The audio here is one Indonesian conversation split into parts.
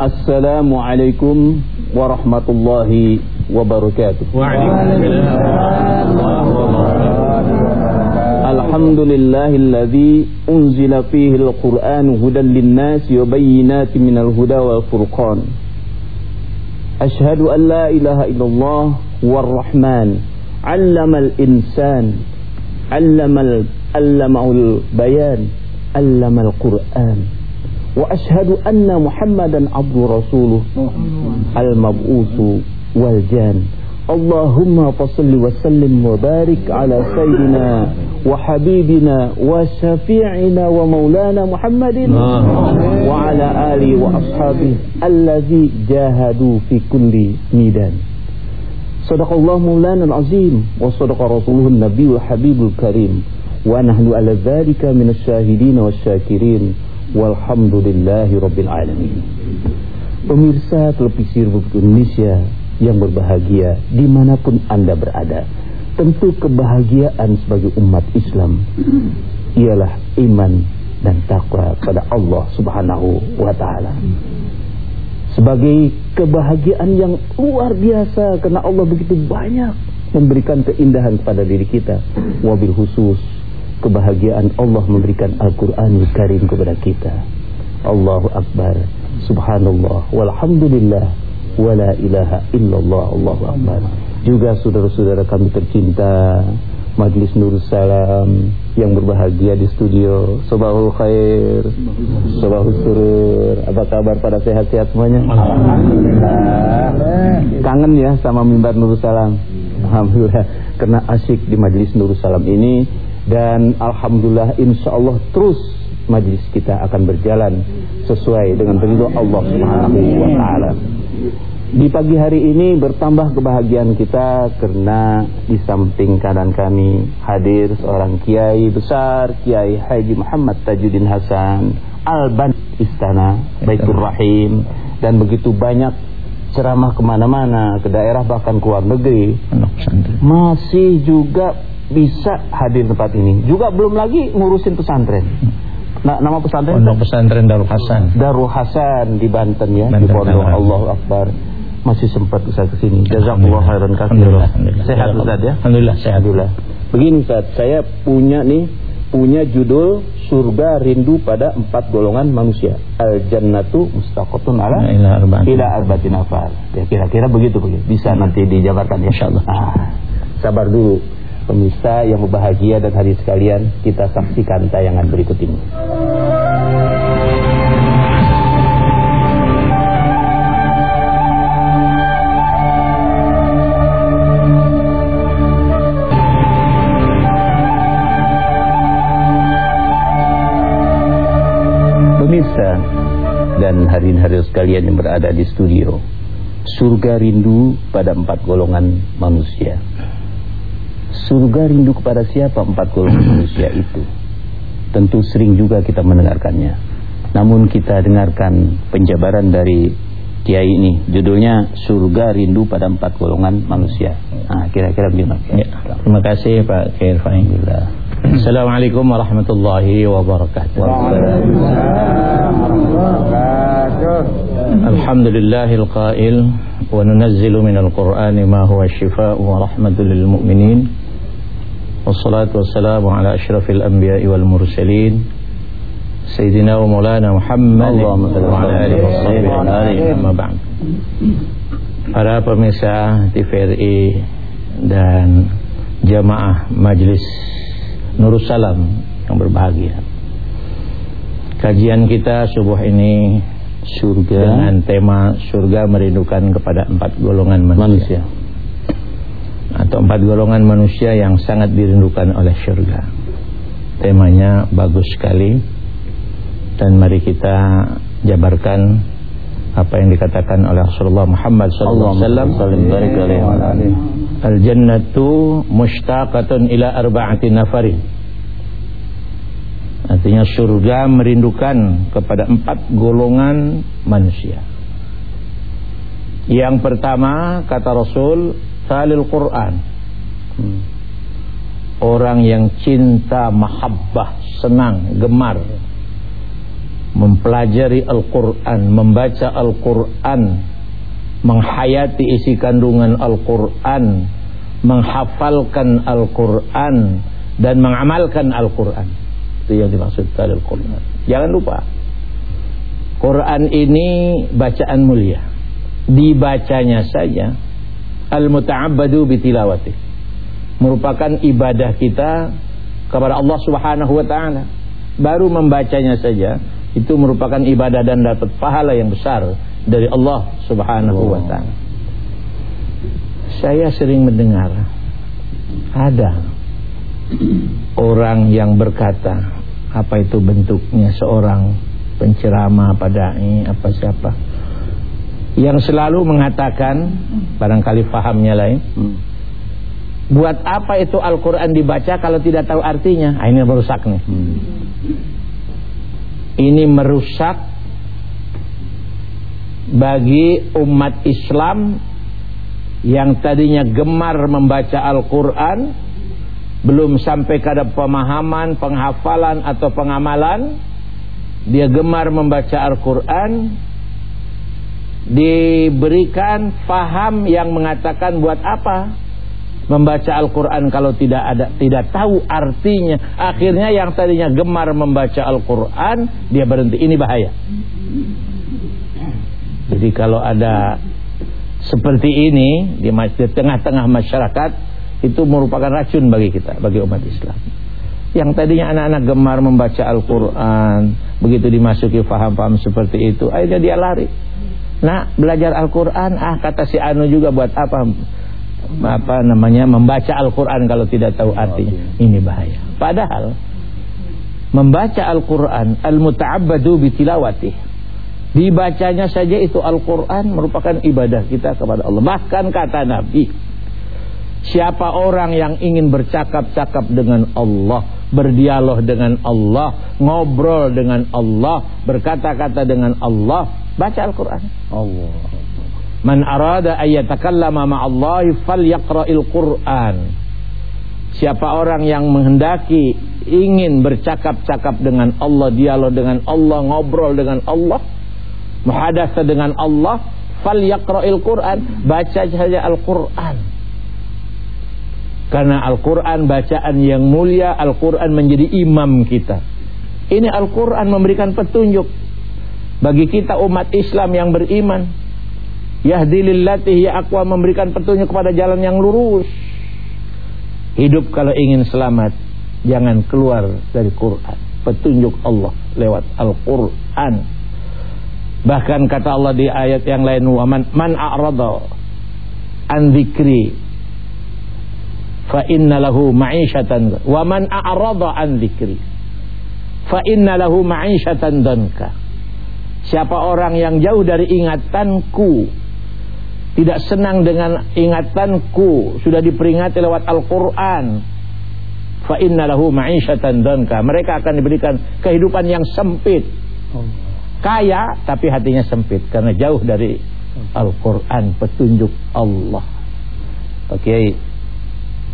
السلام عليكم ورحمة الله وبركاته. الحمد لله الذي أنزل فيه القرآن هدى للناس وبينات من الهدى والفرقان. أشهد أن لا إله إلا الله والرحمن علم الإنسان علم علمه البيان علم القرآن. وأشهد أن محمدا عبد رسوله المبعوث والجان. اللهم فصل وسلم وبارك على سيدنا وحبيبنا وشفيعنا ومولانا محمد وعلى آله وأصحابه الذي جاهدوا في كل ميدان. صدق الله مولانا العظيم وصدق رسوله النبي الحبيب الكريم. ونحن على ذلك من الشاهدين والشاكرين. Walhamdulillahi Rabbil Alamin. Pemirsa televisi Republik Indonesia yang berbahagia di mana pun Anda berada. Tentu kebahagiaan sebagai umat Islam Ialah iman dan takwa pada Allah subhanahu wa ta'ala. Sebagai kebahagiaan yang luar biasa Karena Allah begitu banyak memberikan keindahan kepada diri kita. Wabil khusus kebahagiaan Allah memberikan Al-Quranul Karim kepada kita. Allahu Akbar. Subhanallah. Walhamdulillah. Wala ilaha illallah. Allahu Akbar. Juga saudara-saudara kami tercinta. Majlis Nur Salam yang berbahagia di studio. Sobahul khair. Sobahul surur. Apa kabar pada sehat-sehat semuanya? Alhamdulillah. Kangen ya sama mimbar Nur Salam. Alhamdulillah. Karena asyik di Majlis Nur Salam ini dan alhamdulillah insyaallah terus majlis kita akan berjalan sesuai dengan ridho Allah Subhanahu wa taala. Di pagi hari ini bertambah kebahagiaan kita karena di samping kanan kami hadir seorang kiai besar, Kiai Haji Muhammad Tajuddin Hasan Alban Istana Baitur Rahim. Dan begitu banyak ceramah ke mana-mana ke daerah bahkan ke luar negeri. Masih juga bisa hadir tempat ini. Juga belum lagi ngurusin pesantren. Nah, nama pesantren Pondok Pesantren Darul Hasan. Darul Hasan di Banten ya, Banten, di Pondok Allahu Akbar. Masih sempat Ustaz ke sini. Jazakallahu khairan katsiran. Sehat Ustaz ya? Alhamdulillah sehat. Alhamdulillah. Begini Ustaz, saya punya nih punya judul surga rindu pada empat golongan manusia. Al jannatu mustaqatun ala ila arbatin afal. Ya kira-kira begitu begitu. Bisa nanti dijabarkan ya. Insyaallah. Ah, sabar dulu pemirsa yang berbahagia dan hari sekalian kita saksikan tayangan berikut ini. Pemirsa dan hadirin-hadirin sekalian yang berada di studio, surga rindu pada empat golongan manusia. Surga rindu kepada siapa empat golongan manusia itu? Tentu sering juga kita mendengarkannya. Namun kita dengarkan penjabaran dari Kiai ini. Judulnya Surga Rindu pada Empat Golongan Manusia. Nah, kira-kira bagaimana? Ya, terima kasih Pak Kiai Irfan. Assalamualaikum warahmatullahi wabarakatuh. Alhamdulillahil qail wa nunazzilu minal qur'ani ma huwa shifaa'un wa rahmatul lil mu'minin. Asyrafil anbiya'i wal mursalin. Sayyidina wa maulana Muhammad wa ala alihi washabihi amma ba'd. Para pemirsa TVRI dan jamaah majlis Nurussalam yang berbahagia. Kajian kita subuh ini surga dengan tema surga merindukan kepada empat golongan manusia. manusia. Atau empat golongan manusia yang sangat dirindukan oleh surga. Temanya bagus sekali. Dan mari kita jabarkan apa yang dikatakan oleh Rasulullah Muhammad sallallahu alaihi wasallam. Al jannatu mushtaqatun ila arba'ati nafarin. Artinya surga merindukan kepada empat golongan manusia. Yang pertama kata Rasul salil Quran hmm. orang yang cinta mahabbah senang gemar mempelajari Al-Quran, membaca Al-Quran, menghayati isi kandungan Al-Quran, menghafalkan Al-Quran, dan mengamalkan Al-Quran. Itu yang dimaksud dari Al-Quran. Jangan lupa, Quran ini bacaan mulia. Dibacanya saja, al-muta'abbadu bitilawati. Merupakan ibadah kita kepada Allah Subhanahu wa taala. Baru membacanya saja itu merupakan ibadah dan dapat pahala yang besar dari Allah Subhanahu wa taala. Saya sering mendengar ada orang yang berkata, apa itu bentuknya seorang penceramah pada ini apa siapa yang selalu mengatakan barangkali fahamnya lain hmm. buat apa itu Al-Quran dibaca kalau tidak tahu artinya? Nah, ini merusak nih. Hmm. Ini merusak bagi umat Islam yang tadinya gemar membaca Al-Quran belum sampai pada pemahaman, penghafalan atau pengamalan dia gemar membaca Al-Quran diberikan faham yang mengatakan buat apa? Membaca Al-Quran kalau tidak ada tidak tahu artinya. Akhirnya yang tadinya gemar membaca Al-Quran dia berhenti. Ini bahaya. Jadi kalau ada seperti ini di tengah-tengah masyarakat itu merupakan racun bagi kita bagi umat Islam. Yang tadinya anak-anak gemar membaca Al-Quran begitu dimasuki faham-faham seperti itu akhirnya dia lari nah belajar Al-Quran ah kata si Anu juga buat apa apa namanya membaca Al-Qur'an kalau tidak tahu artinya. Ini bahaya. Padahal membaca Al-Qur'an al-muta'abbadu bitilawatih. Dibacanya saja itu Al-Qur'an merupakan ibadah kita kepada Allah. Bahkan kata Nabi, siapa orang yang ingin bercakap-cakap dengan Allah, berdialog dengan Allah, ngobrol dengan Allah, berkata-kata dengan Allah, baca Al-Qur'an. Allah. Man arada ayyatakallama ma'allahi falyaqra'il Qur'an. Siapa orang yang menghendaki ingin bercakap-cakap dengan Allah, dialog dengan Allah, ngobrol dengan Allah, muhadasa dengan Allah, falyaqra'il Qur'an, baca saja Al-Qur'an. Karena Al-Quran bacaan yang mulia Al-Quran menjadi imam kita Ini Al-Quran memberikan petunjuk Bagi kita umat Islam yang beriman Yahdi lillati ya aqwa memberikan petunjuk kepada jalan yang lurus. Hidup kalau ingin selamat jangan keluar dari Quran. Petunjuk Allah lewat Al-Quran. Bahkan kata Allah di ayat yang lain wa man, a'rada an dzikri fa inna lahu ma'isyatan wa man a'rada an dzikri fa inna lahu ma'isyatan danka. Siapa orang yang jauh dari ingatanku tidak senang dengan ingatanku sudah diperingati lewat Al-Qur'an fa innalahu ma'isyatan danka mereka akan diberikan kehidupan yang sempit kaya tapi hatinya sempit karena jauh dari Al-Qur'an petunjuk Allah Oke okay.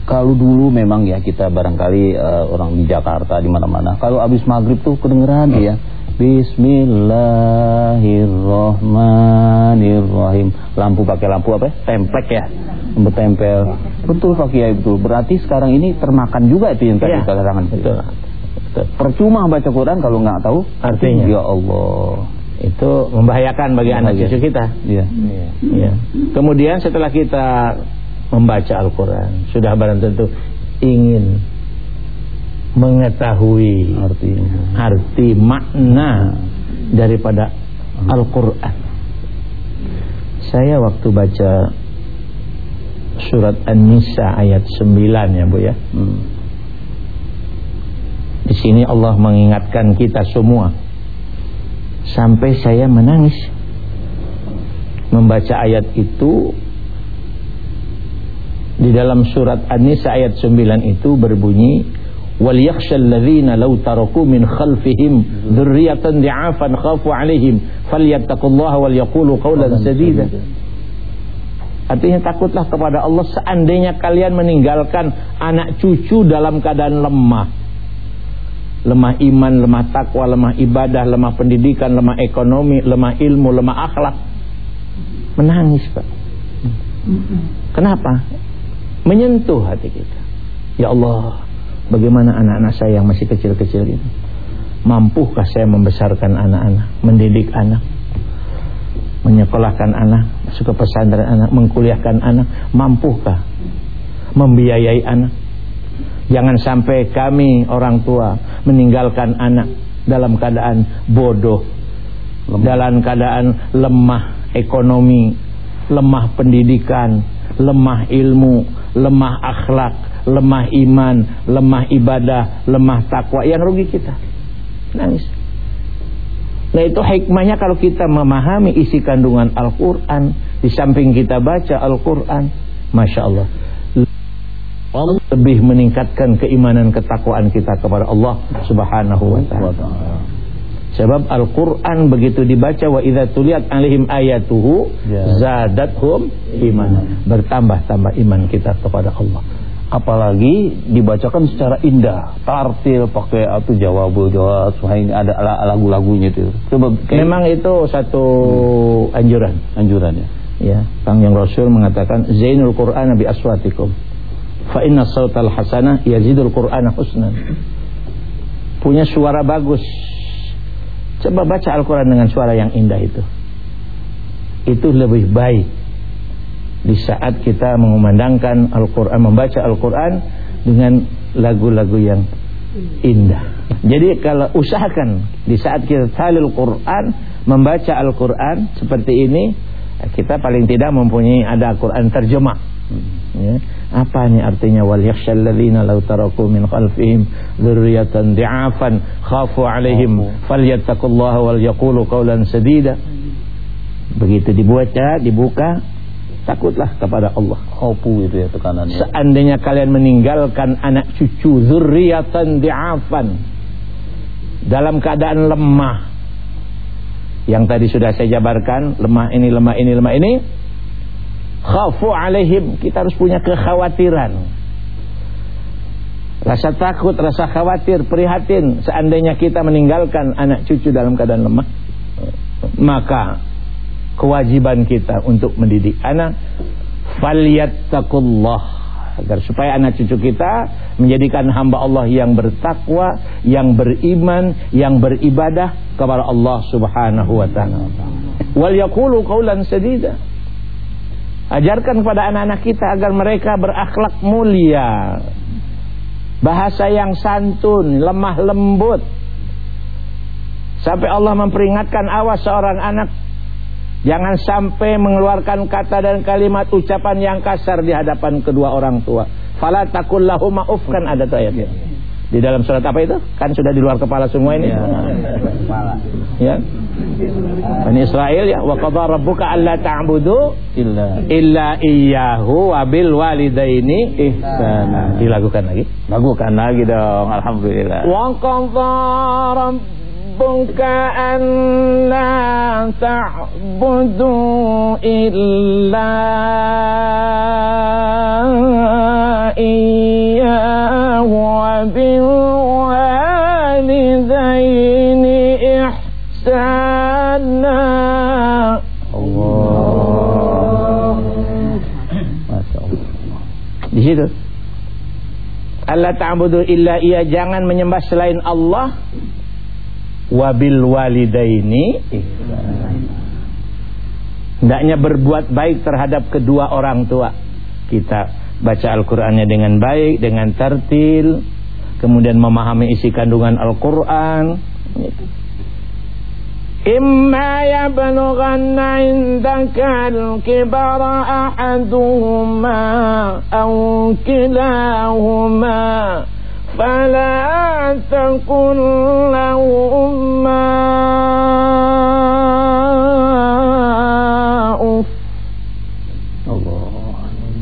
kalau dulu memang ya kita barangkali uh, orang di Jakarta di mana-mana kalau habis maghrib tuh kedengeran hmm. ya Bismillahirrahmanirrahim. Lampu pakai lampu apa? Templek ya. Lampu tempel. Betul Pak Kiai betul. Berarti sekarang ini termakan juga itu yang tadi ya. Betul. betul. Percuma baca Quran kalau nggak tahu artinya. Ya Allah. Itu membahayakan bagi anak cucu kita. Iya. Ya. Kemudian setelah kita membaca Al-Qur'an, sudah barang tentu ingin mengetahui artinya arti makna daripada Al-Qur'an. Saya waktu baca surat An-Nisa ayat 9 ya Bu ya. Hmm. Di sini Allah mengingatkan kita semua sampai saya menangis membaca ayat itu di dalam surat An-Nisa ayat 9 itu berbunyi Artinya takutlah kepada Allah seandainya kalian meninggalkan anak cucu dalam keadaan lemah. Lemah iman, lemah takwa, lemah ibadah, lemah pendidikan, lemah ekonomi, lemah ilmu, lemah akhlak. Menangis, Pak. Kenapa? Menyentuh hati kita. Ya Allah, bagaimana anak-anak saya yang masih kecil-kecil ini? Mampukah saya membesarkan anak-anak, mendidik anak, menyekolahkan anak, masuk ke pesantren anak, mengkuliahkan anak? Mampukah membiayai anak? Jangan sampai kami orang tua meninggalkan anak dalam keadaan bodoh, lemah. dalam keadaan lemah ekonomi, lemah pendidikan, lemah ilmu, lemah akhlak, lemah iman, lemah ibadah, lemah takwa yang rugi kita. Nangis. Nah itu hikmahnya kalau kita memahami isi kandungan Al-Quran Di samping kita baca Al-Quran Masya Allah lebih meningkatkan keimanan ketakwaan kita kepada Allah Subhanahu wa taala. Sebab Al-Qur'an begitu dibaca wa idza tuliyat alaihim ayatuhu ya. zadathum iman. Bertambah-tambah iman kita kepada Allah. Apalagi dibacakan secara indah, tartil pakai atau jawabul jawab, ini ada lagu-lagunya itu. Coba memang itu satu anjuran, anjuran ya. Ya, Kang yang Rasul mengatakan Zainul Qur'an bi aswatikum. Fa inna sautal hasanah yazidul qur'ana husnan. Punya suara bagus. Coba baca Al-Quran dengan suara yang indah itu. Itu lebih baik di saat kita mengumandangkan Al-Quran membaca Al-Quran dengan lagu-lagu yang indah. Jadi kalau usahakan di saat kita talil Quran membaca Al-Quran seperti ini kita paling tidak mempunyai ada Al-Quran terjemah. Ya. Apa ini artinya? Wal yakhshal ladzina law taraku min khalfihim dzurriyyatan di'afan khafu 'alaihim falyattaqullaha wal yaqulu qawlan sadida. Begitu dibaca, dibuka, takutlah kepada Allah. Khafu itu ya tekanannya. Seandainya kalian meninggalkan anak cucu dzurriyyatan di'afan dalam keadaan lemah yang tadi sudah saya jabarkan, lemah ini, lemah ini, lemah ini khafu alaihim kita harus punya kekhawatiran rasa takut rasa khawatir prihatin seandainya kita meninggalkan anak cucu dalam keadaan lemah maka kewajiban kita untuk mendidik anak falyattaqullah agar supaya anak cucu kita menjadikan hamba Allah yang bertakwa, yang beriman, yang beribadah kepada Allah Subhanahu wa taala. Wal yaqulu qawlan sadida. Ajarkan kepada anak-anak kita agar mereka berakhlak mulia. Bahasa yang santun, lemah lembut. Sampai Allah memperingatkan awas seorang anak Jangan sampai mengeluarkan kata dan kalimat ucapan yang kasar di hadapan kedua orang tua. Fala takul ma'uf kan ada tuh ayatnya. Di dalam surat apa itu? Kan sudah di luar kepala semua ini. Ya. ya. Bani Israel ya wa qadara rabbuka alla ta'budu illa illa iyyahu wa bil walidaini ihsana. Dilakukan lagi? Lakukan lagi dong alhamdulillah. Wa qadara wa bil walidaini ihsana Allah. Masya Allah. Di situ. Allah ta'budu illa iya jangan menyembah selain Allah wabil walidaini hendaknya berbuat baik terhadap kedua orang tua kita baca Al-Qur'annya dengan baik dengan tertil kemudian memahami isi kandungan Al-Qur'an إما يبلغن عندك الكبر أحدهما أو كلاهما فلا تكن لهما أف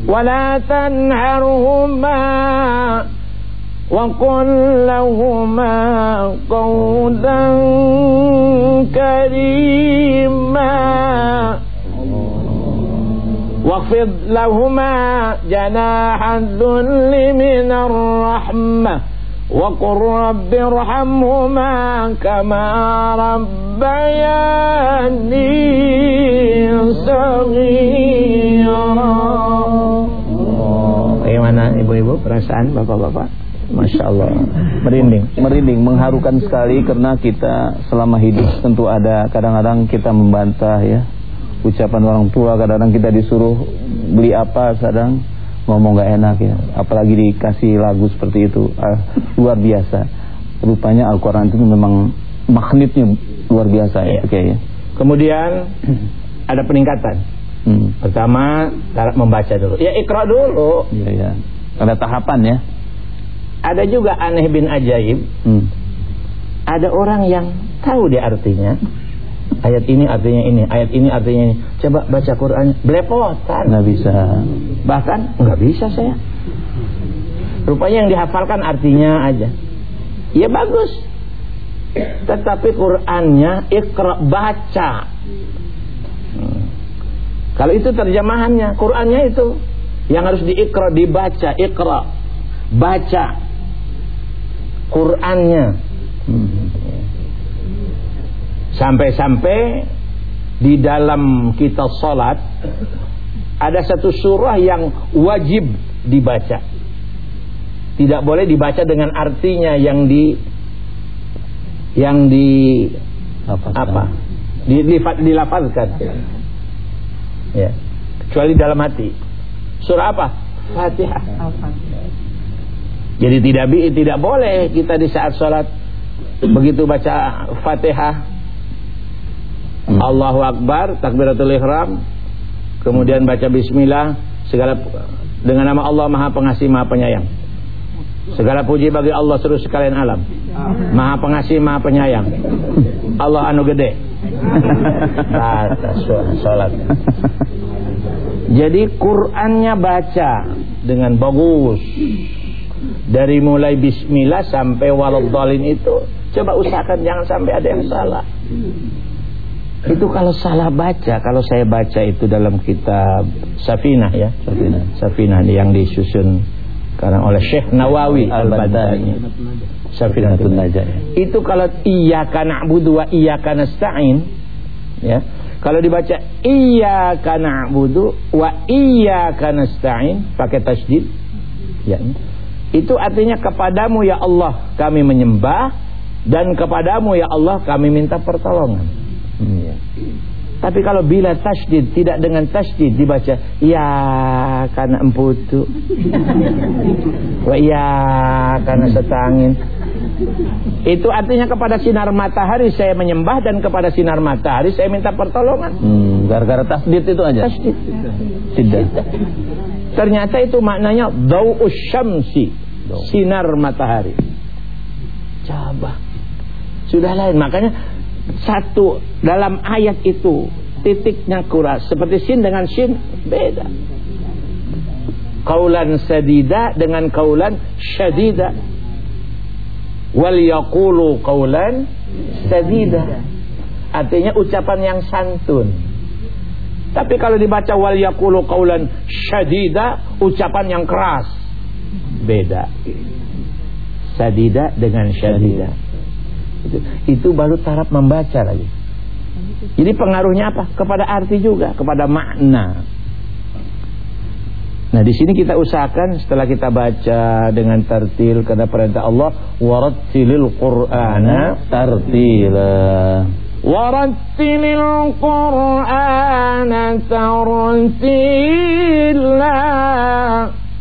ولا تنهرهما وقل لهما قولا كريما واخفض لهما جناح الذل من الرحمة وقل رب ارحمهما كما ربياني صغيرا oh, Bagaimana ibu-ibu perasaan bapak-bapak? Masya Allah Merinding Merinding, mengharukan sekali Karena kita selama hidup Tentu ada kadang-kadang kita membantah ya Ucapan orang tua Kadang-kadang kita disuruh beli apa Kadang ngomong gak enak ya apalagi dikasih lagu seperti itu uh, luar biasa rupanya Al-Quran itu memang magnetnya luar biasa ya, ya. ya. kemudian ada peningkatan hmm. pertama cara membaca dulu ya ikra dulu ya, ya. ada tahapan ya ada juga aneh bin ajaib hmm. ada orang yang tahu dia artinya ayat ini artinya ini, ayat ini artinya ini. Coba baca Quran, belepotan. Nggak bisa. Bahkan nggak bisa saya. Rupanya yang dihafalkan artinya aja. Ya bagus. Tetapi Qurannya ikra baca. Hmm. Kalau itu terjemahannya, Qurannya itu yang harus diikra dibaca, ikra baca Qurannya. Hmm. Sampai-sampai di dalam kita salat ada satu surah yang wajib dibaca. Tidak boleh dibaca dengan artinya yang di yang di apa? apa? Di, di, dilafazkan. Ya. Kecuali dalam hati. Surah apa? Fatihah. Jadi tidak tidak boleh kita di saat sholat begitu baca Fatihah hmm. Allahu Akbar takbiratul ihram kemudian baca bismillah segala dengan nama Allah Maha Pengasih Maha Penyayang. Segala puji bagi Allah seluruh sekalian alam. Maha Pengasih Maha Penyayang. Allah anu gede. Salat jadi Qurannya baca dengan bagus. Dari mulai bismillah sampai waladhdallin itu coba usahakan jangan sampai ada yang salah itu kalau salah baca, kalau saya baca itu dalam kitab Safinah ya, Safinah, Safinah yang disusun karena oleh Syekh Nawawi Al-Badani. Safinah Najah. Itu kalau iyyaka na'budu wa iyyaka nasta'in ya. Kalau dibaca iyyaka na'budu wa iyyaka nasta'in pakai tasydid ya. Itu artinya kepadamu ya Allah kami menyembah dan kepadamu ya Allah kami minta pertolongan. Iya. Tapi kalau bila tasdid tidak dengan tasdid dibaca ya karena emputu. Wa ya karena setangin. Itu artinya kepada sinar matahari saya menyembah dan kepada sinar matahari saya minta pertolongan. Hmm, gara-gara tasdid itu aja. Tasdid. Tidak. Ternyata itu maknanya dau'us syamsi. Sinar matahari. Coba. Sudah lain. Makanya satu dalam ayat itu titiknya kuras. Seperti sin dengan sin beda. Kaulan sadida dengan kaulan syadida. Wal yaqulu kaulan sadida. Artinya ucapan yang santun. Tapi kalau dibaca wal yaqulu kaulan syadida ucapan yang keras. Beda. Sadida dengan syadida itu, itu baru taraf membaca lagi. Jadi pengaruhnya apa? Kepada arti juga, kepada makna. Nah, di sini kita usahakan setelah kita baca dengan tartil karena perintah Allah warattilil qur'ana tartila. Warattilil qur'ana tartila.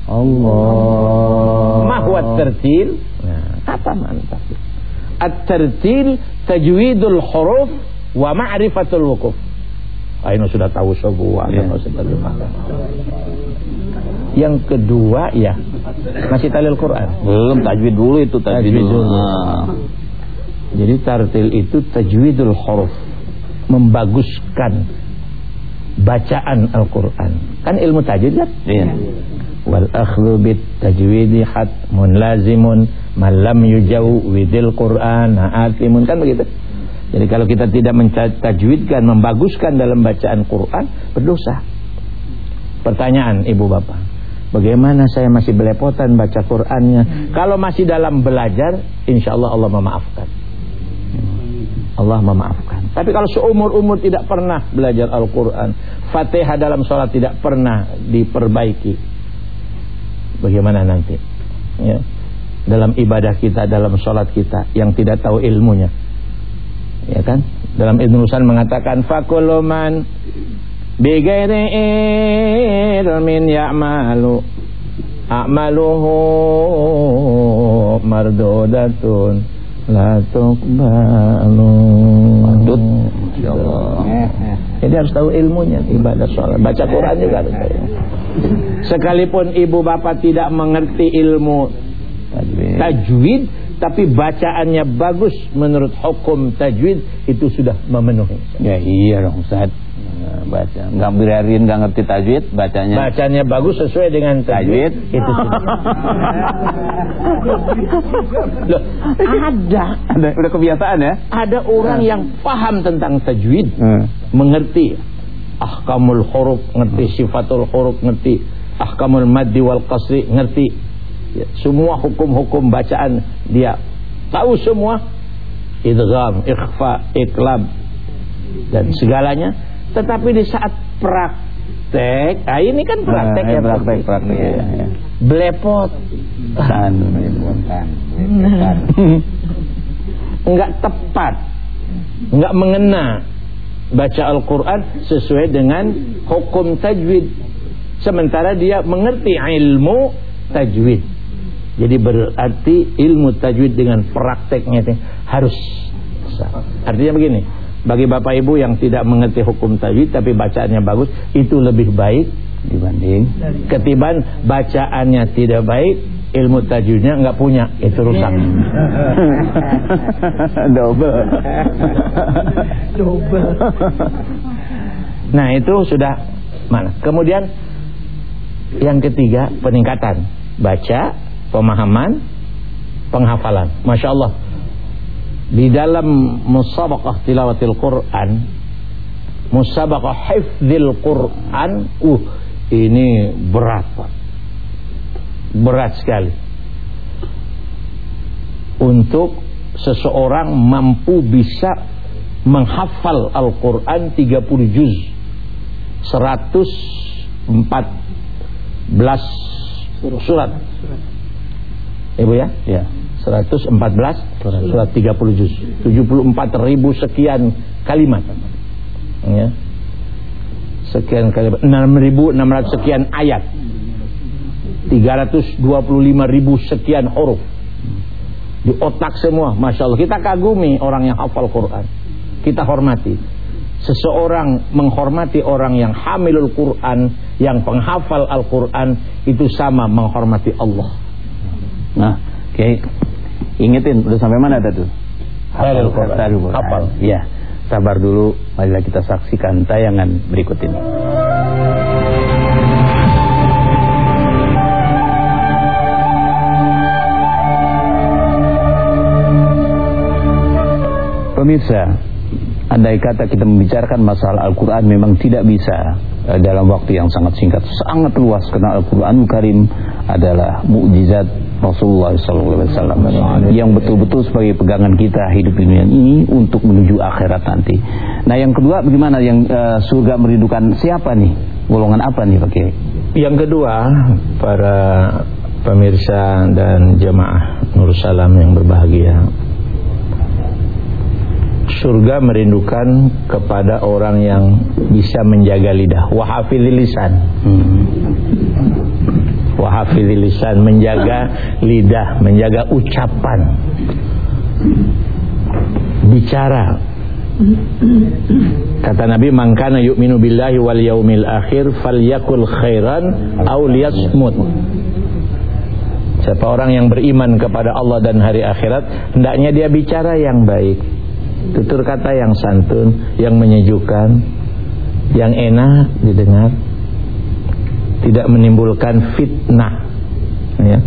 Allah. Mahwa tartil? Nah, apa mantap? At-tartil tajwidul huruf wa ma'rifatul wukuf. Ah, ini sudah tahu semua ya. Yang kedua ya masih talil Quran. Belum tajwid dulu itu tajwid, tajwid dulu. Nah. Jadi tartil itu tajwidul huruf, membaguskan bacaan Al-Qur'an. Kan ilmu tajwid kan? Iya. Wal akhdhu bit tajwidi hatmun lazimun malam yujau widil Quran atimun kan begitu jadi kalau kita tidak mentajwidkan membaguskan dalam bacaan Quran berdosa pertanyaan ibu bapak Bagaimana saya masih belepotan baca Qur'annya? Kalau masih dalam belajar, insya Allah Allah memaafkan. Allah memaafkan. Tapi kalau seumur-umur tidak pernah belajar Al-Quran, Fatihah dalam sholat tidak pernah diperbaiki, bagaimana nanti? Ya. Dalam ibadah kita, dalam sholat kita, yang tidak tahu ilmunya, ya kan? Dalam Ibn Nusan mengatakan, Fakuluman bighairi ilmin ya'malu a'maluhu mardudatun la tuqbalu. Madud Jadi harus tahu ilmunya ibadah sholat. Baca Quran juga harus tahu. Sekalipun ibu bapak tidak mengerti ilmu tajwid. Tapi bacaannya bagus menurut hukum tajwid Itu sudah memenuhi. Ya iya dong Ustaz. Baca. Nggak birarin nggak ngerti tajwid bacanya. Bacanya bagus sesuai dengan tajwid, tajwid. Itu Loh, ada. Ada udah kebiasaan ya? Ada orang hmm. yang paham tentang tajwid hmm. mengerti ahkamul huruf ngerti sifatul huruf ngerti ahkamul maddi wal qasri ngerti ya, semua hukum-hukum bacaan dia tahu semua idgham ikhfa iklab dan segalanya tetapi di saat praktek, ah ini kan praktek nah, ya praktek, praktek ya, ya. Belepot. Kan, Enggak tepat. Enggak mengena baca Al-Qur'an sesuai dengan hukum tajwid. Sementara dia mengerti ilmu tajwid. Jadi berarti ilmu tajwid dengan prakteknya itu harus Artinya begini, bagi bapak ibu yang tidak mengerti hukum tajwid tapi bacaannya bagus itu lebih baik dibanding ketiban bacaannya tidak baik ilmu tajwidnya nggak punya itu rusak. Double. Double. Nah itu sudah mana? Kemudian yang ketiga peningkatan baca pemahaman penghafalan. Masya Allah. Di dalam musabaqah tilawatil Quran musabaqah hifdzil Quran uh ini berat berat sekali. Untuk seseorang mampu bisa menghafal Al-Quran 30 juz 114 surat Ibu ya? Ya. 114 surat, surat 30 juz. 74 ribu sekian kalimat. Ya. Sekian kalimat. 6600 sekian ayat. 325 ribu sekian huruf. Di otak semua Masya Allah. Kita kagumi orang yang hafal Quran. Kita hormati. Seseorang menghormati orang yang hamilul Quran yang penghafal Al-Quran itu sama menghormati Allah nah oke okay. Ingetin, udah sampai mana tadi? Hafal Quran. Hafal. Iya. Sabar dulu, marilah kita saksikan tayangan berikut ini. Pemirsa, andai kata kita membicarakan masalah Al-Quran memang tidak bisa eh, dalam waktu yang sangat singkat, sangat luas karena Al-Quran Karim adalah mukjizat Rasulullah SAW yang betul-betul sebagai pegangan kita hidup di dunia ini untuk menuju akhirat nanti. Nah yang kedua bagaimana yang uh, surga merindukan siapa nih? Golongan apa nih Pak Kiai? Yang kedua para pemirsa dan jemaah Nur Salam yang berbahagia. Surga merindukan kepada orang yang bisa menjaga lidah, wahafidil lisan. Hmm wa lisan menjaga lidah menjaga ucapan. Bicara. Kata Nabi mangkana yu'minu billahi wal yaumil akhir falyakul khairan aw liyasmut. Siapa orang yang beriman kepada Allah dan hari akhirat Hendaknya dia bicara yang baik. Tutur kata yang santun Yang menyejukkan Yang enak didengar tidak menimbulkan fitnah ya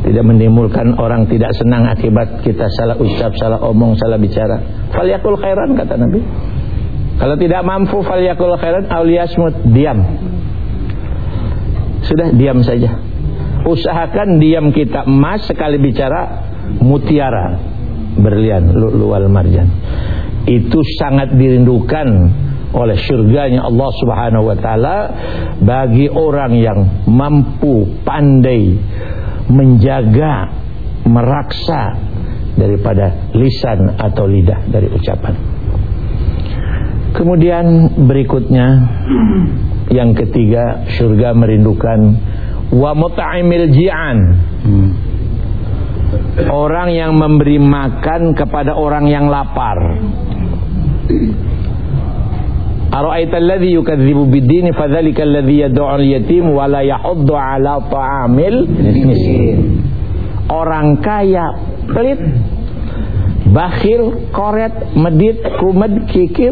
tidak menimbulkan orang tidak senang akibat kita salah ucap, salah omong, salah bicara. Falyakul khairan kata Nabi. Kalau tidak mampu falyakul khairan auliyasmut diam. sudah diam saja. Usahakan diam kita emas sekali bicara mutiara, berlian, luwal marjan. Itu sangat dirindukan oleh surganya Allah Subhanahu wa taala bagi orang yang mampu pandai menjaga meraksa daripada lisan atau lidah dari ucapan. Kemudian berikutnya yang ketiga surga merindukan wa mut'imil ji'an. Orang yang memberi makan kepada orang yang lapar. Ara'aita alladhi yukadzibu bid-din fadzalika alladhi yad'u al-yatim wa la yahuddu 'ala ta'amil miskin. Orang kaya pelit bakhil, koret, medit, kumed, kikir.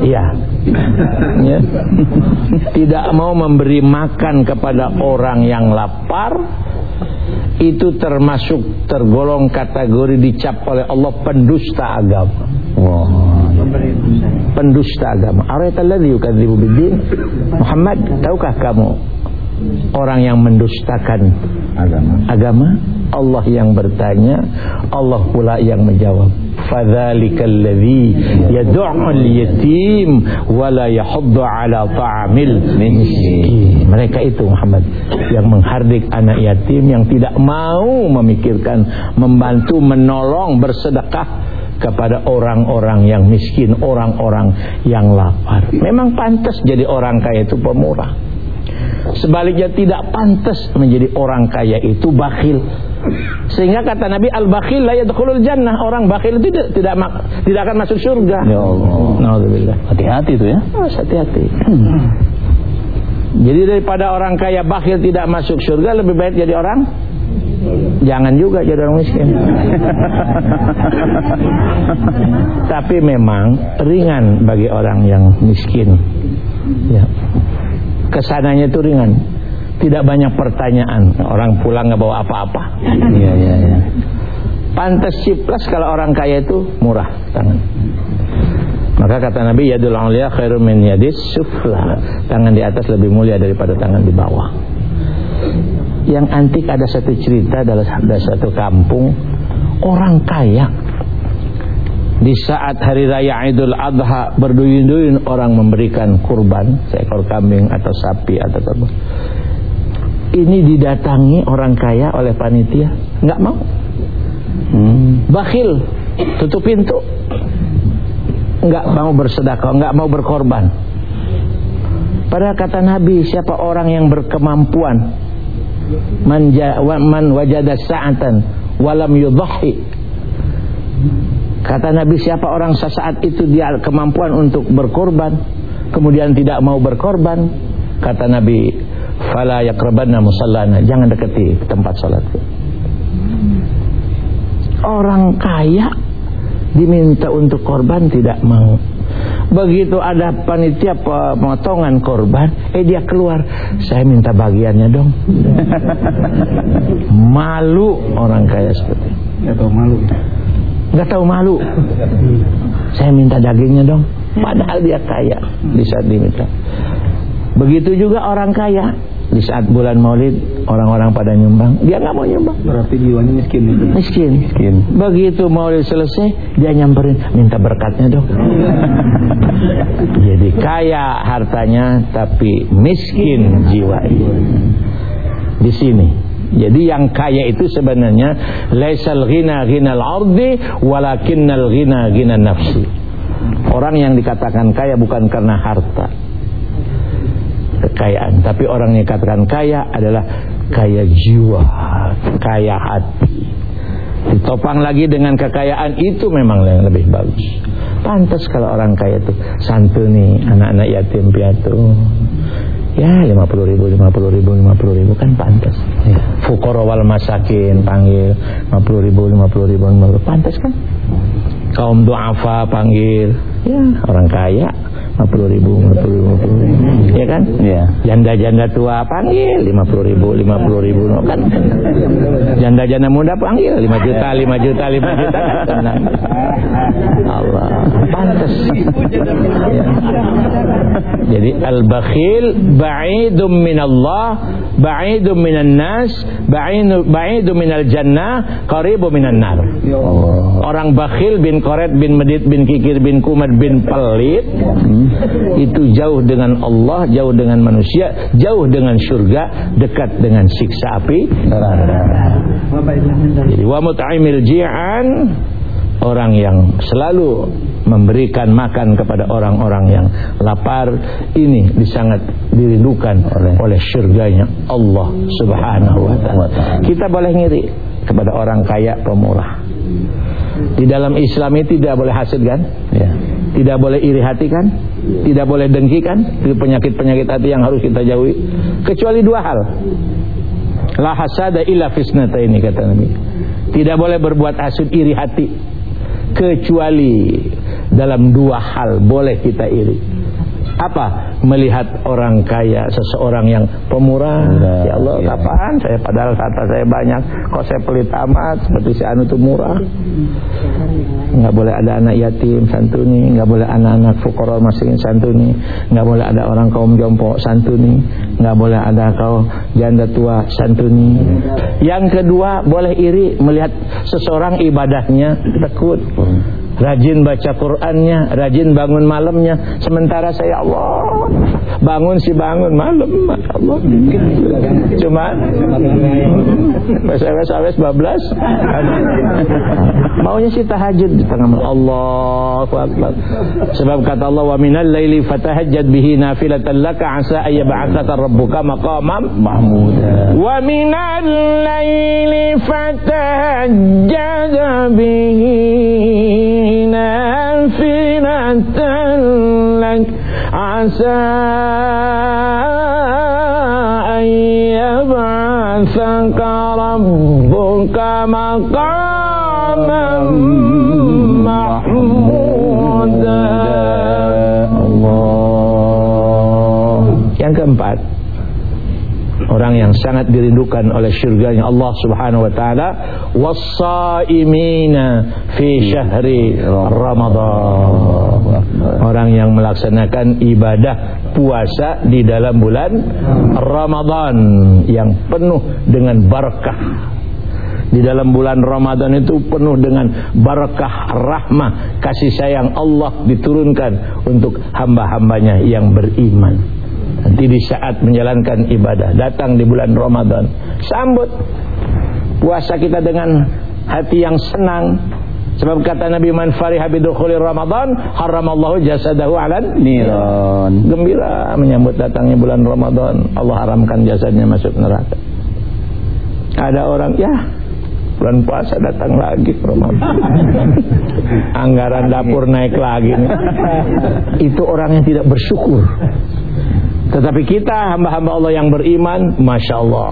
Iya. Ya. Tidak mau memberi makan kepada orang yang lapar itu termasuk tergolong kategori dicap oleh Allah pendusta agama. Wow pendusta agama. Araitalladzi yukadzibu biddin? Muhammad, tahukah kamu orang yang mendustakan agama? Agama? Allah yang bertanya, Allah pula yang menjawab. Fadzalikal ladzi yad'ul yatim wa la yahuddu 'ala ta'amil miskin. Mereka itu Muhammad yang menghardik anak yatim yang tidak mau memikirkan membantu menolong bersedekah kepada orang-orang yang miskin, orang-orang yang lapar. Memang pantas jadi orang kaya itu pemurah. Sebaliknya tidak pantas menjadi orang kaya itu bakhil. Sehingga kata Nabi al-bakhil la yadkhulul jannah. Orang bakhil itu tidak tidak, tidak akan masuk surga. Ya Allah. Hati-hati itu ya. Oh, hati-hati. Hmm. Jadi daripada orang kaya bakhil tidak masuk surga lebih baik jadi orang Jangan juga jadi orang miskin. Tapi memang ringan bagi orang yang miskin. Ya. Ke sananya itu ringan. Tidak banyak pertanyaan. Orang pulang nggak bawa apa-apa. Iya, iya, iya. Pantas ciplas kalau orang kaya itu murah tangan. Maka kata Nabi yadul aulia khairum min yadis sufla. Tangan di atas lebih mulia daripada tangan di bawah yang antik ada satu cerita dalam ada satu kampung orang kaya di saat hari raya Idul Adha berduyun-duyun orang memberikan kurban seekor kambing atau sapi atau apa. Ini didatangi orang kaya oleh panitia, nggak mau. Hmm. Bakhil, tutup pintu. Nggak mau bersedekah, nggak mau berkorban. Padahal kata Nabi, siapa orang yang berkemampuan man, man wajada sa'atan walam yudhahi kata Nabi siapa orang sesaat itu dia kemampuan untuk berkorban kemudian tidak mau berkorban kata Nabi fala yaqrabanna musallana. Jangan dekati tempat salat orang kaya diminta untuk korban tidak mau Begitu ada panitia pemotongan korban, eh dia keluar, saya minta bagiannya dong. malu orang kaya seperti itu. Gak tahu malu. Gak tahu malu. saya minta dagingnya dong. Padahal dia kaya di saat diminta. Begitu juga orang kaya di saat bulan Maulid orang-orang pada nyumbang, dia nggak mau nyumbang. Berarti jiwanya miskin itu. Miskin. Miskin. Begitu Maulid selesai, dia nyamperin, minta berkatnya dong. Jadi kaya hartanya tapi miskin jiwa Di sini. Jadi yang kaya itu sebenarnya laisal ghina ghinal ardi walakinnal ghina ghina nafsi. Orang yang dikatakan kaya bukan karena harta, kekayaan. Tapi orang yang katakan kaya adalah kaya jiwa, kaya hati. Ditopang lagi dengan kekayaan itu memang yang lebih bagus. Pantas kalau orang kaya itu santuni anak-anak yatim piatu. Ya 50 ribu, 50 ribu, 50 ribu kan pantas. Ya. Fukoro wal masakin panggil 50 ribu, 50 ribu, 50 ribu. Pantas kan? Kaum duafa panggil. Ya orang kaya 50 ribu, 50 ribu, 50 ribu. Ya kan? Ya. Janda-janda tua panggil 50 ribu, 50 ribu. Kan? Janda-janda muda panggil 5 juta, 5 juta, 5 juta. Kan? Allah. Pantas. Ya. Jadi al-bakhil ba'idum minallah, ba'idum minan nas, ba'idum ba'idum minal jannah, qaribum minan nar. Ya Orang bakhil bin koret bin medit bin kikir bin kumat bin pelit hmm. Itu jauh dengan Allah, jauh dengan manusia, jauh dengan surga, dekat dengan siksa api Jadi wa mut'imil ji'an orang yang selalu memberikan makan kepada orang-orang yang lapar ini sangat dirindukan oleh oleh surganya Allah Subhanahu wa taala. Kita boleh ngiri kepada orang kaya pemurah. Di dalam Islam itu tidak boleh hasad kan? Ya. Tidak boleh iri hati kan? Tidak boleh dengki kan? Itu penyakit-penyakit hati yang harus kita jauhi. Kecuali dua hal. La hasada illa fisnataini kata Nabi. Tidak boleh berbuat hasud iri hati kecuali dalam dua hal boleh kita iri. Apa? Melihat orang kaya, seseorang yang pemurah. Ya Allah, ya. kapan saya padahal kata saya banyak, kok saya pelit amat seperti si Anu itu murah. Enggak boleh ada anak yatim santuni, enggak boleh anak-anak fuqara miskin santuni, enggak boleh ada orang kaum jompo santuni, enggak boleh ada kau janda tua santuni. Yang kedua, boleh iri melihat seseorang ibadahnya tekun Rajin baca Qur'annya, rajin bangun malamnya. Sementara saya Allah, bangun si bangun malam, Allah. Cuma wes wes bablas. Maunya si tahajud di tengah malam. Allahu Akbar. Sebab kata Allah wa minal laili fatahajjad bihi nafilatan laka asa ay yab'atsaka rabbuka maqaman mahmuda. Wa minal laili fatahajjad bihi لك عسى أن يبعثك ربك مقاما محمودا Allah Yang keempat orang yang sangat dirindukan oleh syurganya Allah Subhanahu wa taala. Wasaimina fi syahri Ramadan. Orang yang melaksanakan ibadah puasa di dalam bulan Ramadan yang penuh dengan berkah di dalam bulan Ramadan itu penuh dengan barakah rahmah kasih sayang Allah diturunkan untuk hamba-hambanya yang beriman Nanti di saat menjalankan ibadah Datang di bulan Ramadan Sambut Puasa kita dengan hati yang senang. Sebab kata Nabi Man fariha bidukhuli Ramadan Haramallahu jasadahu alan niran Gembira menyambut datangnya bulan Ramadan. Allah haramkan jasadnya masuk neraka. Ada orang ya bulan puasa datang lagi Ramadan anggaran dapur naik lagi. Itu orang yang tidak bersyukur tetapi kita hamba-hamba Allah yang beriman, Masya Allah.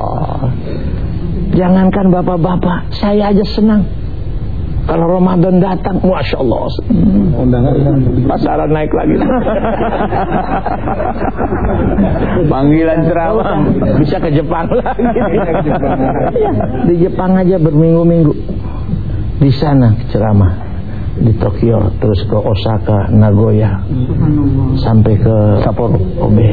Jangankan bapak-bapak, saya aja senang. Kalau Ramadan datang, Masya Allah. Pasaran naik lagi. Panggilan ceramah. Bisa ke Jepang lagi. ya, di Jepang aja berminggu-minggu. Di sana ceramah di Tokyo terus ke Osaka, Nagoya sampai ke Sapporo, Kobe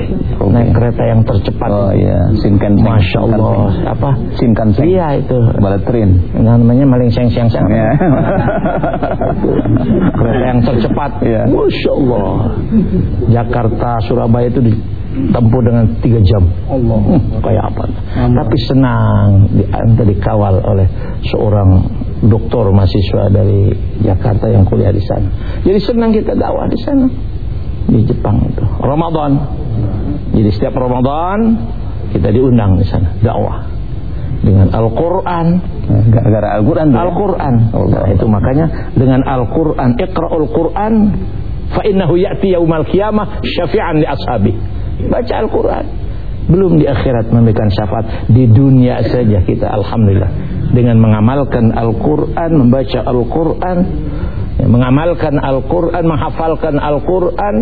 naik kereta yang tercepat. Oh iya, Shinkansen. Masya Allah, apa? Shinkansen. Iya itu. Ballet train. Namanya maling seng seng seng. Yeah. kereta yang tercepat. Yeah. Masya Allah. Jakarta, Surabaya itu di tempuh dengan tiga jam. Allah. Hmm, kayak apa? Allah. Tapi senang di, dikawal oleh seorang doktor mahasiswa dari Jakarta yang kuliah di sana. Jadi senang kita dakwah di sana. Di Jepang itu. Ramadan. Jadi setiap Ramadan kita diundang di sana dakwah. Dengan Al-Qur'an. Gara-gara Al-Qur'an Al-Qur'an. Nah, itu makanya dengan Al-Qur'an Iqra'ul Qur'an fa innahu ya'ti yaumal qiyamah syafi'an li ashabi baca Al-Quran belum di akhirat memberikan syafaat. Di dunia saja kita Alhamdulillah. Dengan mengamalkan Al-Quran membaca Al-Quran ya, mengamalkan Al-Quran menghafalkan Al-Quran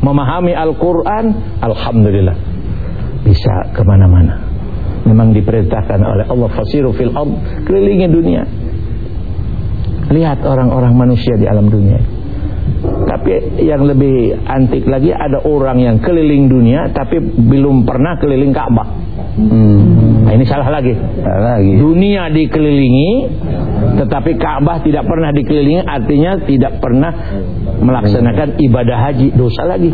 memahami Al-Quran Alhamdulillah. Bisa ke mana-mana. Memang diperintahkan oleh Allah fasiru fil kelilingi dunia. Lihat orang-orang manusia di alam dunia Tapi yang lebih antik lagi ada orang yang keliling dunia tapi belum pernah keliling Ka'bah. Hmm. Nah, ini salah lagi. Salah lagi. Dunia dikelilingi tetapi Ka'bah tidak pernah dikelilingi artinya tidak pernah melaksanakan ibadah haji. Dosa lagi.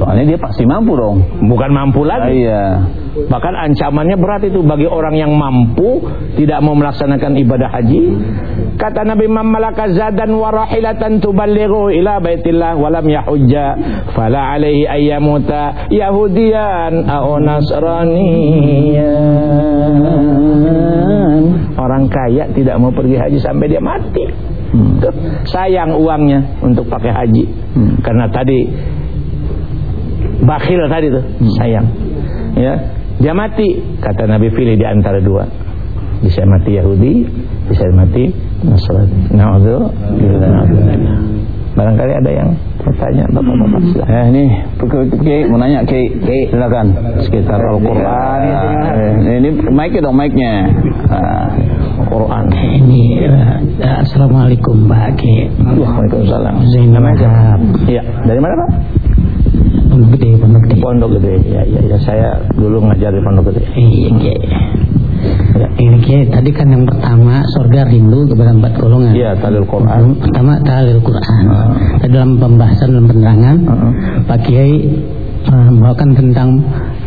Soalnya dia pasti mampu dong. Bukan mampu lagi. Ah, iya. Bahkan ancamannya berat itu bagi orang yang mampu tidak mau melaksanakan ibadah haji. Kata Nabi Muhammad malaka zadan wa rahilatan tuballighu ila baitillah wa lam yahujja fala alaihi ayyamuta yahudiyan aw nasraniyan. Orang kaya tidak mau pergi haji sampai dia mati. Hmm. Sayang uangnya untuk pakai haji. Hmm. Karena tadi bakhil tadi tuh, hmm. sayang. Ya, dia mati kata Nabi pilih di antara dua bisa mati Yahudi bisa mati Nasrani Naudzubillah barangkali ada yang bertanya bapak-bapak. Hmm. silakan eh ini Kiai mau nanya Kiai Kiai silakan. Sekitar Al-Qur'an. eh, ini mic dong mic-nya. Ah, Quran. Ini uh, Assalamualaikum Mbak Kiai Waalaikumsalam. Zainal Ya dari mana Pak? Pondok Gede, Pondok Gede. Pondok Gede. Ya, ya, ya. Saya dulu ngajar di Pondok Gede. Iya, iya. Ini kiai tadi kan yang pertama surga rindu kepada empat golongan. Iya, talil Quran. Pertama talil Quran. Uh. Dalam pembahasan dalam penerangan, uh -uh. Pak Kiai uh, membawakan tentang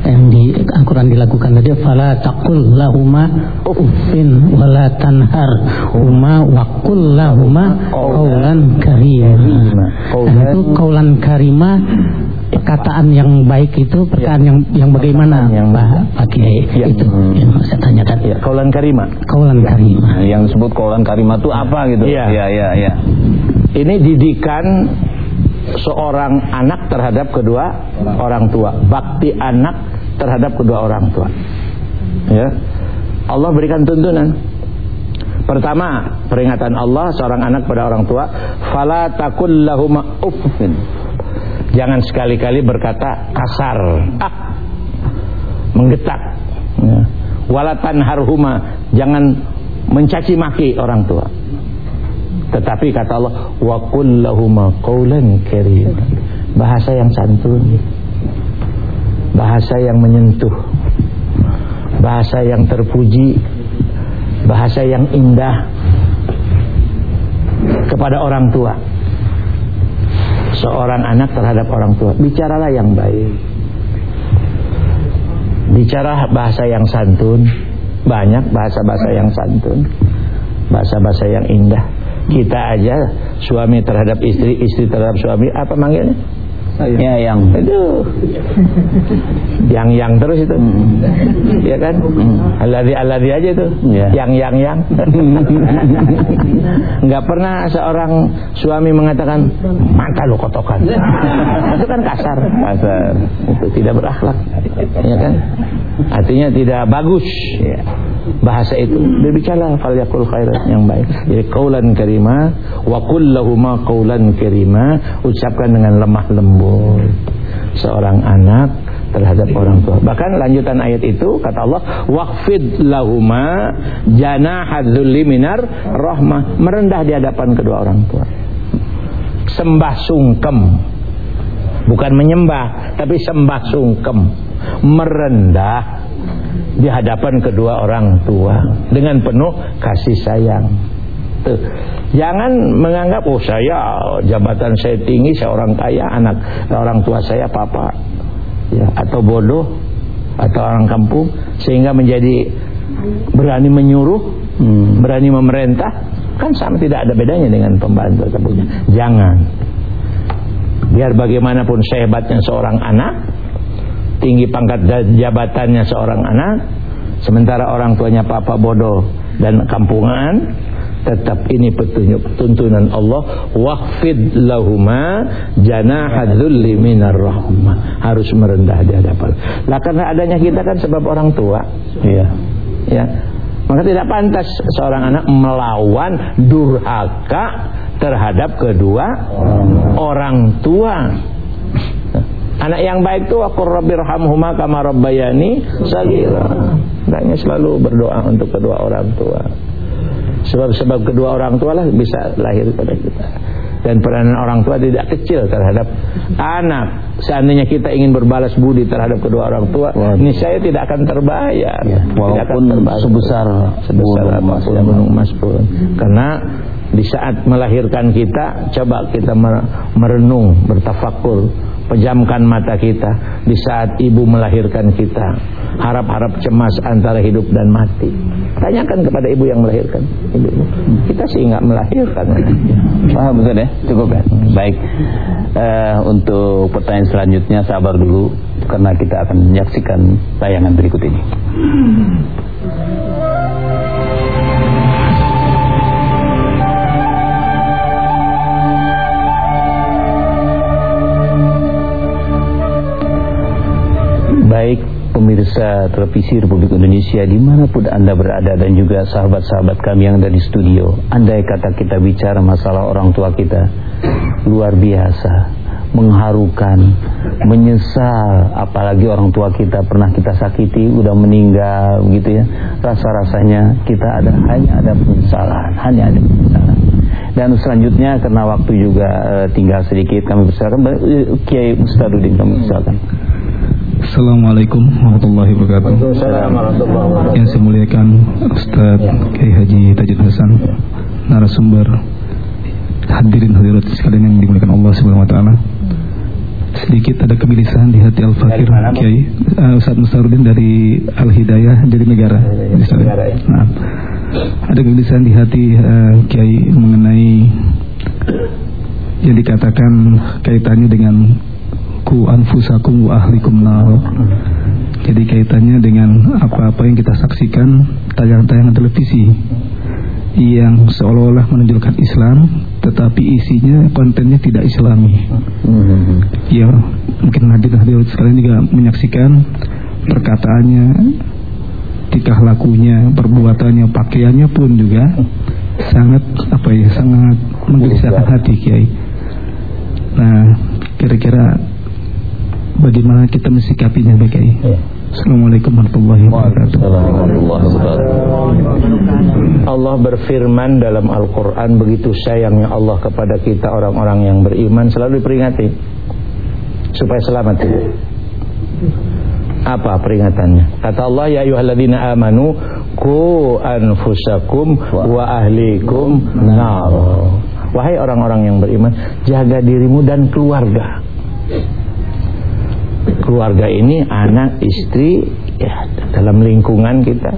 yang di Al-Quran dilakukan tadi fala taqul lahuma uffin wala tanhar huma wa qul lahuma qaulan karima. Nah, itu qaulan karima perkataan yang baik itu perkataan ya. yang yang bagaimana yang Pak Pak Kiai ya. itu yang saya tanyakan. Ya, kaulan karima. Kaulan karima. Nah, yang disebut kaulan karima itu apa gitu? Iya, iya, iya. Ya. Ini didikan seorang anak terhadap kedua orang tua, bakti anak terhadap kedua orang tua. Ya. Allah berikan tuntunan. Pertama, peringatan Allah seorang anak pada orang tua, fala takul lahuma uffin Jangan sekali-kali berkata kasar. Ah, menggetak. Ya. Walatan harhuma, jangan mencaci maki orang tua. Tetapi kata Allah, wa kullahuma qawlan karim. Bahasa yang santun. Bahasa yang menyentuh. Bahasa yang terpuji. Bahasa yang indah kepada orang tua seorang anak terhadap orang tua. Bicaralah yang baik. Bicara bahasa yang santun. Banyak bahasa-bahasa yang santun. Bahasa-bahasa yang indah. Kita aja suami terhadap istri, istri terhadap suami, apa manggilnya? Ya yang. Aduh. Yang yang terus itu. Hmm. Ya kan? Hmm. Aladi aladi aja itu. Ya. Yang yang yang. Enggak pernah seorang suami mengatakan mata lu kotokan. itu kan kasar. Kasar. Itu tidak berakhlak. Ya kan? Artinya tidak bagus. Ya. Bahasa itu berbicara fal yakul khairan yang baik. Jadi kaulan karima wa qul lahumma qaulan karima ucapkan dengan lemah lembut seorang anak terhadap orang tua. Bahkan lanjutan ayat itu kata Allah, waqfid lahuma janahadzulli minar rahmah, merendah di hadapan kedua orang tua. Sembah sungkem. Bukan menyembah, tapi sembah sungkem. Merendah di hadapan kedua orang tua dengan penuh kasih sayang. Tuh. Jangan menganggap oh saya jabatan saya tinggi, saya orang kaya, anak orang tua saya papa ya atau bodoh atau orang kampung sehingga menjadi berani menyuruh, hmm. berani memerintah kan sama tidak ada bedanya dengan pembantu tersebutnya. Jangan. Biar bagaimanapun sehebatnya seorang anak, tinggi pangkat jabatannya seorang anak, sementara orang tuanya papa bodoh dan kampungan, tetap ini petunjuk tuntunan Allah. Waqfid lahuma janahadzulli minar rahmah. Harus merendah di hadapan. Lah karena adanya kita kan sebab orang tua. Iya. Ya. Maka tidak pantas seorang anak melawan durhaka terhadap kedua orang tua. Anak yang baik itu aku rabbirhamhuma kama rabbayani sagira. Hendaknya selalu berdoa untuk kedua orang tua. Sebab-sebab kedua orang tua lah bisa lahir pada kita. dan peranan orang tua tidak kecil terhadap anak. Seandainya kita ingin berbalas budi terhadap kedua orang tua, ini saya tidak akan terbayar. Ya, walaupun terbayar. sebesar sebesar apa pun gunung emas pun. Karena di saat melahirkan kita, coba kita merenung, bertafakur pejamkan mata kita di saat ibu melahirkan kita. Harap-harap cemas antara hidup dan mati. Tanyakan kepada ibu yang melahirkan. Ibu kita sih nggak melahirkan. Ah, betul ya? Cukup ya? Baik. Uh, untuk pertanyaan selanjutnya sabar dulu karena kita akan menyaksikan tayangan berikut ini pemirsa televisi Republik Indonesia di mana pun Anda berada dan juga sahabat-sahabat kami yang ada di studio Andai kata kita bicara masalah orang tua kita luar biasa mengharukan menyesal apalagi orang tua kita pernah kita sakiti udah meninggal gitu ya. Rasa-rasanya kita ada hanya ada penyesalan hanya ada penyesalan. Dan selanjutnya karena waktu juga uh, tinggal sedikit kami persilakan. Kiai Ustadudin kami persilakan Assalamualaikum warahmatullahi wabarakatuh. Yang saya muliakan Ustaz Kiai Haji Tajud Hasan, narasumber hadirin hadirat sekalian yang dimuliakan Allah Subhanahu wa taala. Sedikit ada kegelisahan di hati Al-Fakir Kiai uh, Ustaz Mustarudin dari Al-Hidayah dari negara. Ya. Nah, ada kegelisahan di hati uh, Kiai mengenai yang dikatakan kaitannya dengan ku anfusakum wa ahlikum nar. Jadi kaitannya dengan apa-apa yang kita saksikan tayangan-tayangan televisi yang seolah-olah menunjukkan Islam tetapi isinya kontennya tidak islami. Ya, mungkin hadir-hadir sekalian juga menyaksikan perkataannya, tingkah lakunya, perbuatannya, pakaiannya pun juga sangat apa ya, sangat menggelisahkan hati Kiai. Nah, kira-kira bagaimana kita mensikapinya BKI. Ya. Assalamualaikum warahmatullahi wabarakatuh. Allah berfirman dalam Al-Quran begitu sayangnya Allah kepada kita orang-orang yang beriman selalu diperingati supaya selamat itu. Apa peringatannya? Kata Allah ya ayyuhalladzina amanu ku anfusakum wa ahlikum nar. Wahai orang-orang yang beriman, jaga dirimu dan keluarga keluarga ini anak istri ya dalam lingkungan kita.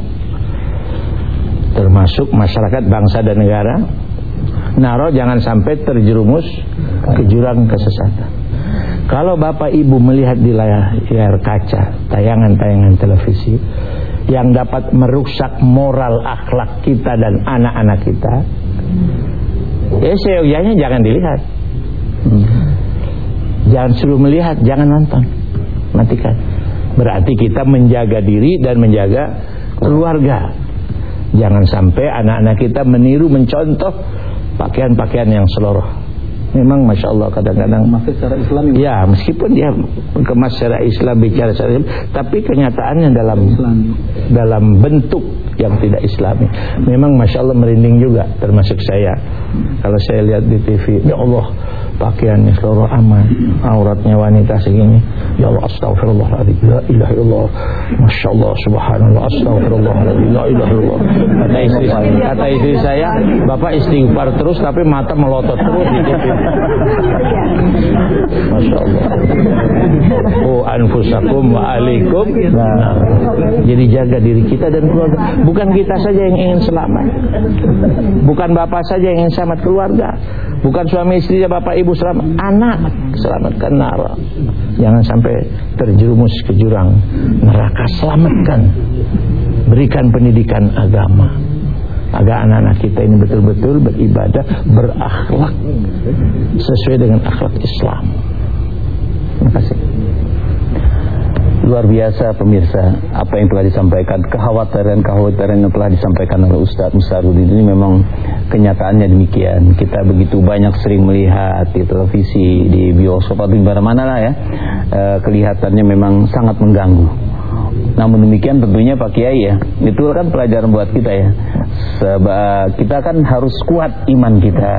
Termasuk masyarakat bangsa dan negara. Naro jangan sampai terjerumus ke jurang kesesatan. Kalau bapak ibu melihat di layar, layar kaca tayangan-tayangan televisi yang dapat merusak moral akhlak kita dan anak-anak kita ya seyogyanya jangan dilihat. Jangan suruh melihat jangan nonton matikan. Berarti kita menjaga diri dan menjaga keluarga. Jangan sampai anak-anak kita meniru, mencontoh pakaian-pakaian yang seluruh. Memang Masya Allah kadang-kadang. Secara Islam Ya meskipun dia kemas secara Islam Bicara secara Islam Tapi kenyataannya dalam Islam. Dalam bentuk yang tidak islami. Memang Masya Allah merinding juga Termasuk saya. Kalau saya lihat di TV Ya Allah pakaiannya seluruh aman auratnya wanita segini. Ya Allah astagfirullahaladzim la ilaha illallah. Masya Allah subhanallah astagfirullahaladzim la ilaha illallah. Kata istri, kata istri saya bapak istighfar terus tapi mata melotot terus di Masya Allah oh anfusakum wa nah, jadi jaga diri kita dan keluarga bukan kita saja yang ingin selamat bukan bapak saja yang ingin selamat keluarga bukan suami istri bapak ibu selamat, anak selamatkan nara. Jangan sampai terjerumus ke jurang neraka. Selamatkan. Berikan pendidikan agama. Agar anak-anak kita ini betul-betul beribadah, berakhlak sesuai dengan akhlak Islam. Terima kasih. Luar biasa pemirsa apa yang telah disampaikan kekhawatiran-kekhawatiran yang telah disampaikan oleh Ustadz Musarudin ini memang kenyataannya demikian. Kita begitu banyak sering melihat di televisi, di bioskop atau di mana-mana lah ya. E, kelihatannya memang sangat mengganggu. Namun demikian tentunya Pak Kiai ya, itu kan pelajaran buat kita ya. Sebab kita kan harus kuat iman kita.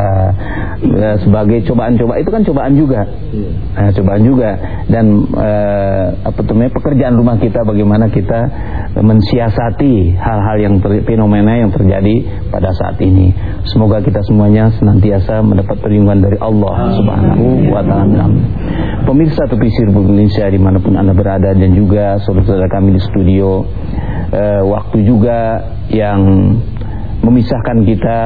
Ya, sebagai cobaan-coba itu kan cobaan juga, nah, cobaan juga. Dan eh, apa namanya pekerjaan rumah kita bagaimana kita mensiasati hal-hal yang ter, fenomena yang terjadi pada saat ini. Semoga kita semuanya senantiasa mendapat perlindungan dari Allah Subhanahu wa taala. Pemirsa Tepisir Indonesia di mana pun anda berada dan juga saudara-saudara kami di studio, eh, waktu juga yang memisahkan kita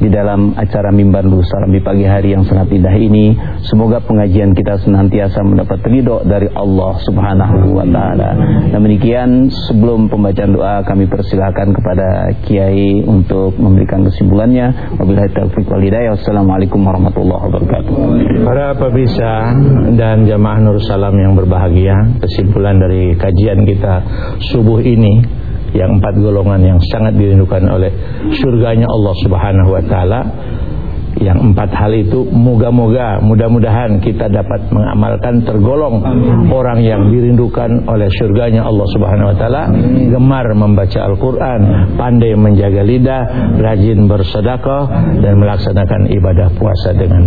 di dalam acara mimbar Salam di pagi hari yang sangat indah ini. Semoga pengajian kita senantiasa mendapat ridho dari Allah Subhanahu wa taala. Dan demikian sebelum pembacaan doa kami persilakan kepada Kiai untuk memberikan kesimpulannya. Wabillahi taufiq wal hidayah. Wassalamualaikum warahmatullahi wabarakatuh. Para pemirsa dan jamaah Nur Salam yang berbahagia, kesimpulan dari kajian kita subuh ini yang empat golongan yang sangat dirindukan oleh surganya Allah Subhanahu wa taala. Yang empat hal itu moga-moga mudah-mudahan kita dapat mengamalkan tergolong orang yang dirindukan oleh surganya Allah Subhanahu wa taala. Gemar membaca Al-Qur'an pandai menjaga lidah rajin bersedekah dan melaksanakan ibadah puasa dengan